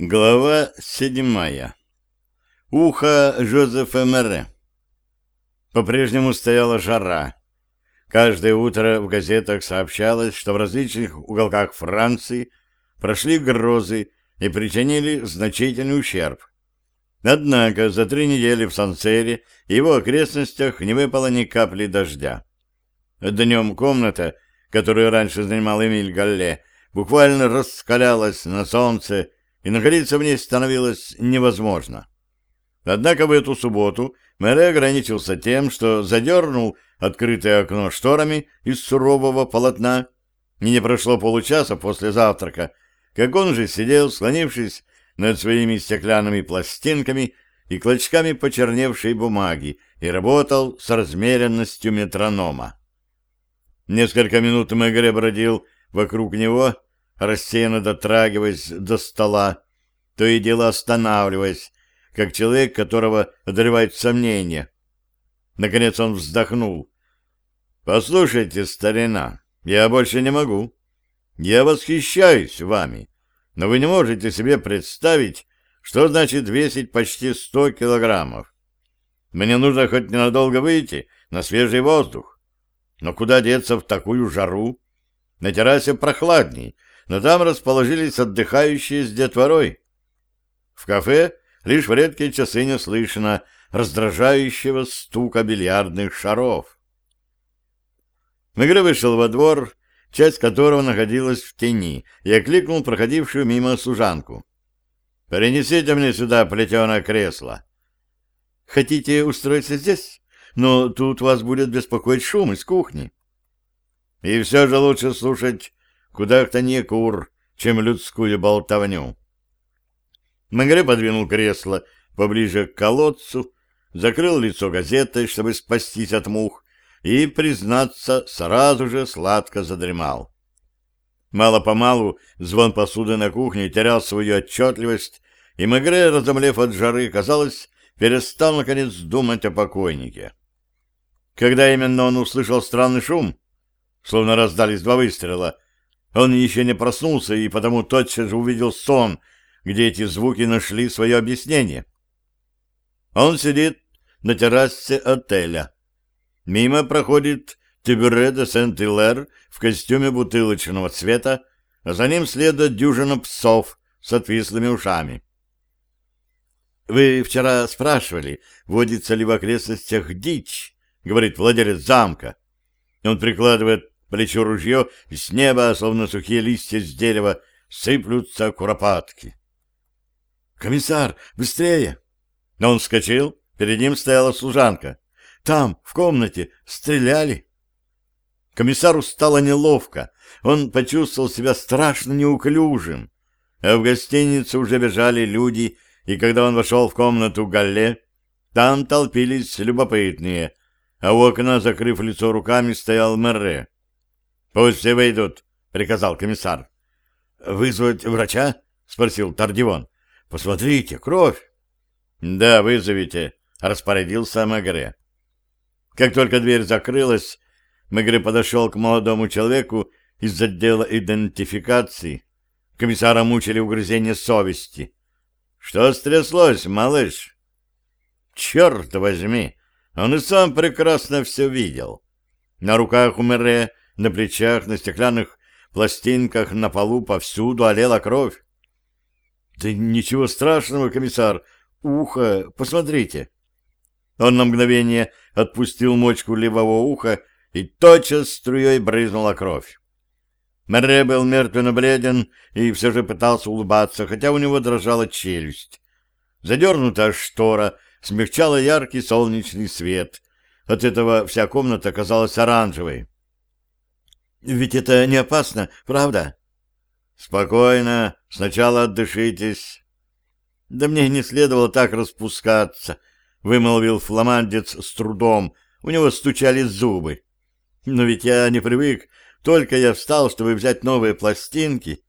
Глава седьмая. Ухо Жозефа Мере. По-прежнему стояла жара. Каждое утро в газетах сообщалось, что в различных уголках Франции прошли грозы и причинили значительный ущерб. Однако за три недели в Сансере и его окрестностях не выпало ни капли дождя. Днем комната, которую раньше занимал Эмиль Галле, буквально раскалялась на солнце, и находиться в ней становилось невозможно. Однако в эту субботу мэр ограничился тем, что задернул открытое окно шторами из сурового полотна, и не прошло получаса после завтрака, как он же сидел, склонившись над своими стеклянными пластинками и клочками почерневшей бумаги, и работал с размеренностью метронома. Несколько минут Мегре бродил вокруг него, рассеянно дотрагиваясь до стола, то и дело останавливаясь, как человек, которого одолевает сомнения. Наконец он вздохнул. «Послушайте, старина, я больше не могу. Я восхищаюсь вами, но вы не можете себе представить, что значит весить почти сто килограммов. Мне нужно хоть ненадолго выйти на свежий воздух. Но куда деться в такую жару? На террасе прохладней, но там расположились отдыхающие с детворой. В кафе лишь в редкие часы не слышно раздражающего стука бильярдных шаров. Мегре вышел во двор, часть которого находилась в тени, и окликнул проходившую мимо служанку. «Перенесите мне сюда плетеное кресло». «Хотите устроиться здесь? Но тут вас будет беспокоить шум из кухни». «И все же лучше слушать куда-то не кур, чем людскую болтовню. Мегре подвинул кресло поближе к колодцу, закрыл лицо газетой, чтобы спастись от мух, и, признаться, сразу же сладко задремал. Мало-помалу звон посуды на кухне терял свою отчетливость, и Мегре, разомлев от жары, казалось, перестал, наконец, думать о покойнике. Когда именно он услышал странный шум, словно раздались два выстрела, он еще не проснулся и потому тотчас же увидел сон, где эти звуки нашли свое объяснение. Он сидит на террасе отеля. Мимо проходит Тибюре де Сент-Илер в костюме бутылочного цвета, а за ним следует дюжина псов с отвислыми ушами. «Вы вчера спрашивали, водится ли в окрестностях дичь?» — говорит владелец замка. Он прикладывает плечо ружье, и с неба, словно сухие листья с дерева, сыплются куропатки. «Комиссар, быстрее!» Но он вскочил, перед ним стояла служанка. «Там, в комнате, стреляли!» Комиссару стало неловко, он почувствовал себя страшно неуклюжим. А в гостинице уже бежали люди, и когда он вошел в комнату Галле, там толпились любопытные, а у окна, закрыв лицо руками, стоял Мерре. «Пусть все выйдут», — приказал комиссар. «Вызвать врача?» — спросил Тардивон. «Посмотрите, кровь!» «Да, вызовите», — распорядился Мегре. Как только дверь закрылась, Мегре подошел к молодому человеку из отдела идентификации. Комиссара мучили угрызения совести. «Что стряслось, малыш?» «Черт возьми!» Он и сам прекрасно все видел. На руках у Мере на плечах, на стеклянных пластинках, на полу повсюду олела кровь. — Да ничего страшного, комиссар. Ухо, посмотрите. Он на мгновение отпустил мочку левого уха, и тотчас струей брызнула кровь. Мерре был мертвенно бледен и все же пытался улыбаться, хотя у него дрожала челюсть. Задернутая штора смягчала яркий солнечный свет. От этого вся комната казалась оранжевой. Ведь это не опасно, правда? Спокойно, сначала отдышитесь. Да мне не следовало так распускаться, вымолвил фламандец с трудом. У него стучали зубы. Но ведь я не привык, только я встал, чтобы взять новые пластинки.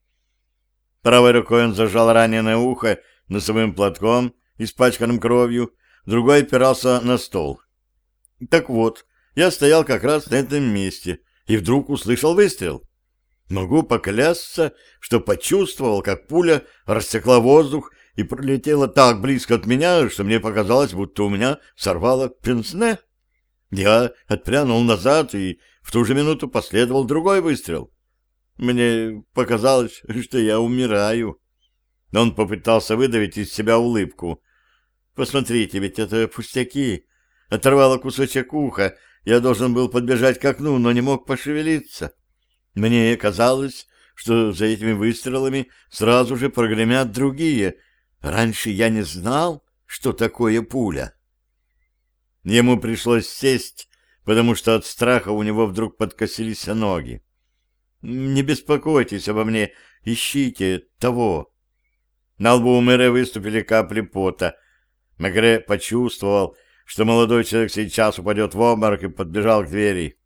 Правой рукой он зажал раненое ухо носовым платком, испачканным кровью, другой опирался на стол. Так вот, я стоял как раз на этом месте — и вдруг услышал выстрел. Могу поклясться, что почувствовал, как пуля рассекла воздух и пролетела так близко от меня, что мне показалось, будто у меня сорвало пенсне. Я отпрянул назад, и в ту же минуту последовал другой выстрел. Мне показалось, что я умираю. Он попытался выдавить из себя улыбку. «Посмотрите, ведь это пустяки. Оторвало кусочек уха. Я должен был подбежать к окну, но не мог пошевелиться. Мне казалось, что за этими выстрелами сразу же прогремят другие. Раньше я не знал, что такое пуля». Ему пришлось сесть, потому что от страха у него вдруг подкосились ноги. «Не беспокойтесь обо мне, ищите того». На лбу у мэра выступили капли пота. Мегре почувствовал, что молодой человек сейчас упадет в обморок и подбежал к двери.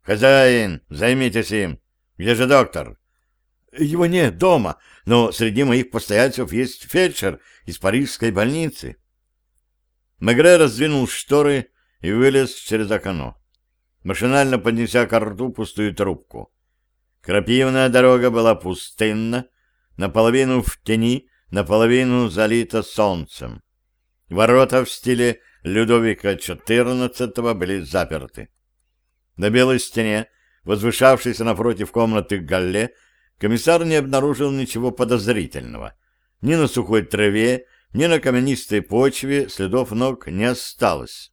«Хозяин, займитесь им. Где же доктор?» «Его нет дома, но среди моих постояльцев есть фельдшер из парижской больницы». Мегре раздвинул шторы и вылез через окно, машинально поднеся к рту пустую трубку. Крапивная дорога была пустынна, наполовину в тени, наполовину залита солнцем. Ворота в стиле Людовика XIV были заперты. На белой стене, возвышавшейся напротив комнаты Галле, комиссар не обнаружил ничего подозрительного. Ни на сухой траве, ни на каменистой почве следов ног не осталось.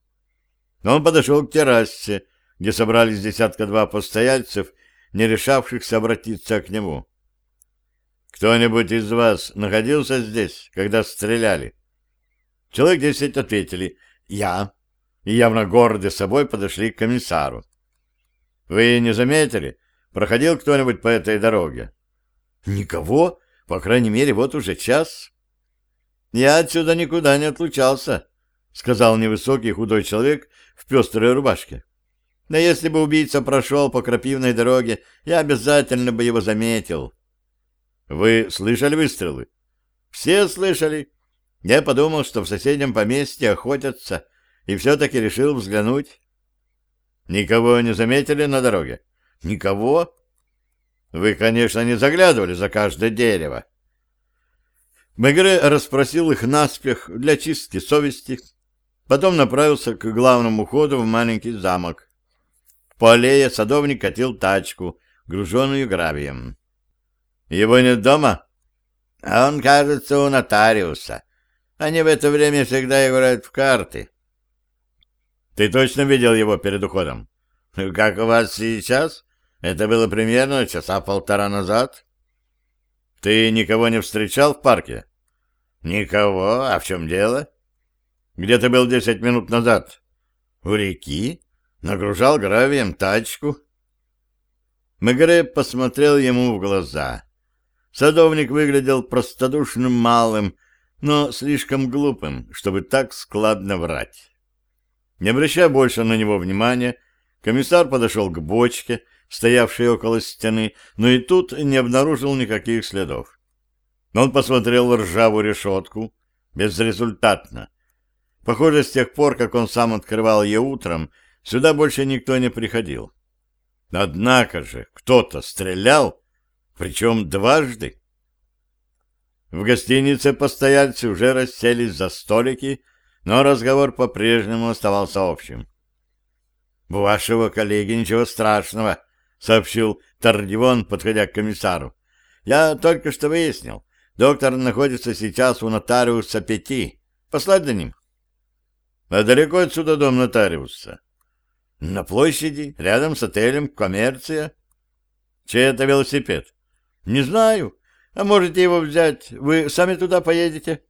Он подошел к террасе, где собрались десятка-два постояльцев, не решавшихся обратиться к нему. «Кто-нибудь из вас находился здесь, когда стреляли?» Человек десять ответили «Я», и явно горды собой подошли к комиссару. «Вы не заметили, проходил кто-нибудь по этой дороге?» «Никого, по крайней мере, вот уже час». «Я отсюда никуда не отлучался», — сказал невысокий худой человек в пестрой рубашке. «Но если бы убийца прошел по крапивной дороге, я обязательно бы его заметил». «Вы слышали выстрелы?» «Все слышали. Я подумал, что в соседнем поместье охотятся, и все-таки решил взглянуть». «Никого не заметили на дороге?» «Никого?» «Вы, конечно, не заглядывали за каждое дерево». Мегре расспросил их наспех для чистки совести, потом направился к главному ходу в маленький замок. По аллее садовник катил тачку, груженную гравием. «Его нет дома?» «А он, кажется, у нотариуса. Они в это время всегда играют в карты». «Ты точно видел его перед уходом?» «Как у вас сейчас? Это было примерно часа полтора назад». Ты никого не встречал в парке? Никого. А в чем дело? Где ты был десять минут назад? У реки. Нагружал гравием тачку. Мегре посмотрел ему в глаза. Садовник выглядел простодушным малым, но слишком глупым, чтобы так складно врать. Не обращая больше на него внимания, комиссар подошел к бочке, стоявший около стены, но и тут не обнаружил никаких следов. Он посмотрел в ржавую решетку, безрезультатно. Похоже, с тех пор, как он сам открывал ее утром, сюда больше никто не приходил. Однако же кто-то стрелял, причем дважды. В гостинице постояльцы уже расселись за столики, но разговор по-прежнему оставался общим. — У вашего коллеги ничего страшного, — сообщил Тардивон, подходя к комиссару. — Я только что выяснил. Доктор находится сейчас у нотариуса Пяти. Послать за ним? — А далеко отсюда дом нотариуса? — На площади, рядом с отелем «Коммерция». — Чей это велосипед? — Не знаю. А можете его взять. Вы сами туда поедете?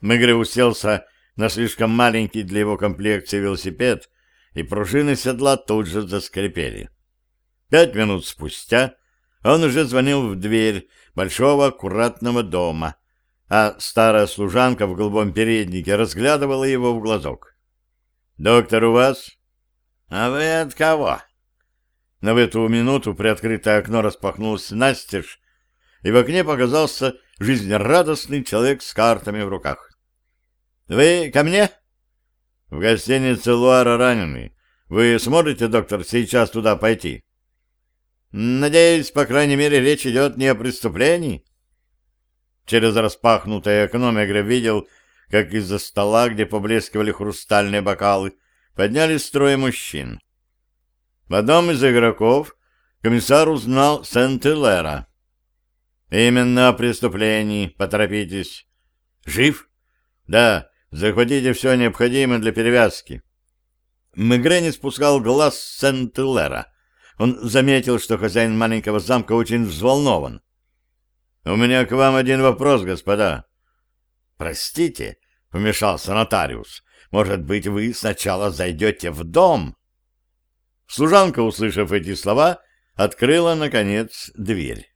Мегре уселся на слишком маленький для его комплекции велосипед, и пружины седла тут же заскрипели. Пять минут спустя он уже звонил в дверь большого аккуратного дома, а старая служанка в голубом переднике разглядывала его в глазок. «Доктор у вас?» «А вы от кого?» В эту минуту приоткрытое окно распахнулось настежь, и в окне показался жизнерадостный человек с картами в руках. «Вы ко мне?» «В гостинице Луара раненый. Вы сможете, доктор, сейчас туда пойти?» Надеюсь, по крайней мере, речь идет не о преступлении. Через распахнутое окно Мегре видел, как из-за стола, где поблескивали хрустальные бокалы, поднялись трое мужчин. В одном из игроков комиссар узнал Сент-Илера. «Именно о преступлении, поторопитесь. Жив? Да, захватите все необходимое для перевязки». Мегре не спускал глаз с Сент-Илера. Он заметил, что хозяин маленького замка очень взволнован. «У меня к вам один вопрос, господа». «Простите», — вмешался нотариус, — «может быть, вы сначала зайдете в дом?» Служанка, услышав эти слова, открыла, наконец, дверь.